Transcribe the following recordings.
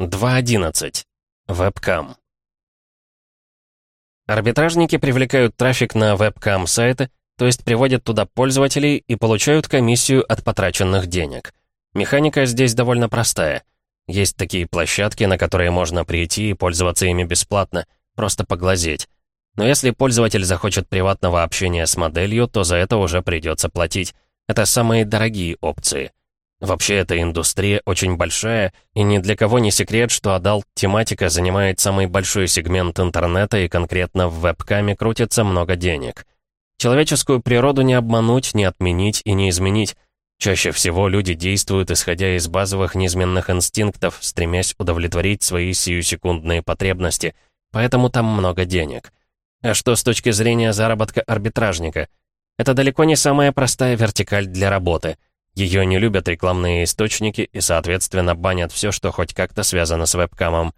2.11. Вебкам. Арбитражники привлекают трафик на вебкам-сайты, то есть приводят туда пользователей и получают комиссию от потраченных денег. Механика здесь довольно простая. Есть такие площадки, на которые можно прийти и пользоваться ими бесплатно, просто поглазеть. Но если пользователь захочет приватного общения с моделью, то за это уже придется платить. Это самые дорогие опции. Вообще, эта индустрия очень большая, и ни для кого не секрет, что адалт-тематика занимает самый большой сегмент интернета, и конкретно в вебкаме крутится много денег. Человеческую природу не обмануть, не отменить и не изменить. Чаще всего люди действуют, исходя из базовых неизменных инстинктов, стремясь удовлетворить свои сиюсекундные потребности, поэтому там много денег. А что с точки зрения заработка арбитражника? Это далеко не самая простая вертикаль для работы — ее не любят рекламные источники и, соответственно, банят все, что хоть как-то связано с вебкамом.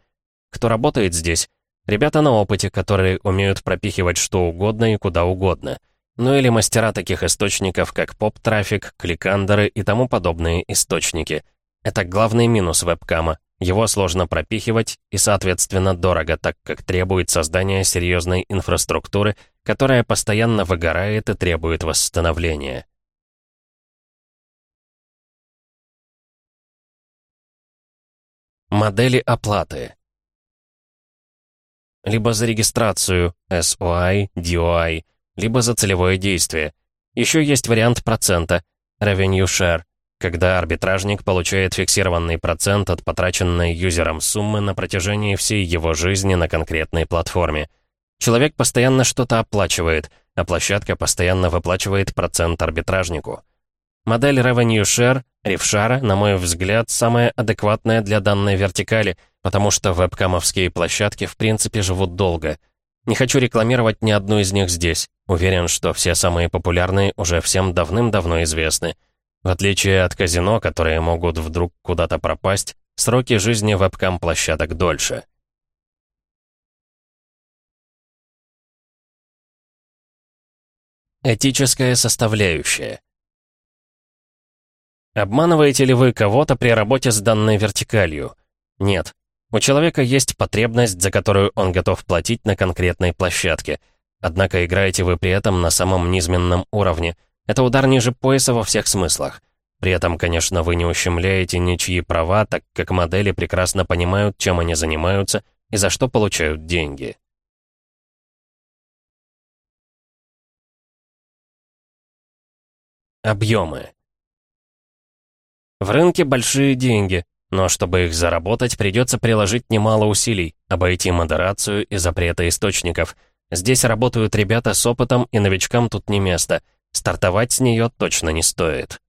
Кто работает здесь? Ребята на опыте, которые умеют пропихивать что угодно и куда угодно. Ну или мастера таких источников, как поп-трафик, кликандеры и тому подобные источники. Это главный минус вебкама. Его сложно пропихивать и, соответственно, дорого, так как требует создания серьезной инфраструктуры, которая постоянно выгорает и требует восстановления. Модели оплаты. Либо за регистрацию, SOI, DOI, либо за целевое действие. Еще есть вариант процента, Revenue Share, когда арбитражник получает фиксированный процент от потраченной юзером суммы на протяжении всей его жизни на конкретной платформе. Человек постоянно что-то оплачивает, а площадка постоянно выплачивает процент арбитражнику. Модель Revenue Share, Ревшара, на мой взгляд, самая адекватная для данной вертикали, потому что вебкамовские площадки в принципе живут долго. Не хочу рекламировать ни одну из них здесь. Уверен, что все самые популярные уже всем давным-давно известны. В отличие от казино, которые могут вдруг куда-то пропасть, сроки жизни вебкам-площадок дольше. Этическая составляющая. Обманываете ли вы кого-то при работе с данной вертикалью? Нет. У человека есть потребность, за которую он готов платить на конкретной площадке. Однако играете вы при этом на самом низменном уровне. Это удар ниже пояса во всех смыслах. При этом, конечно, вы не ущемляете ничьи права, так как модели прекрасно понимают, чем они занимаются и за что получают деньги. Объемы. В рынке большие деньги, но чтобы их заработать, придется приложить немало усилий, обойти модерацию и запреты источников. Здесь работают ребята с опытом, и новичкам тут не место. Стартовать с нее точно не стоит.